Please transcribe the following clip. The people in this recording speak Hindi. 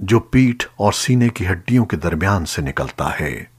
जो पीठ और सीने की हड्डियों के दरमियान से निकलता है।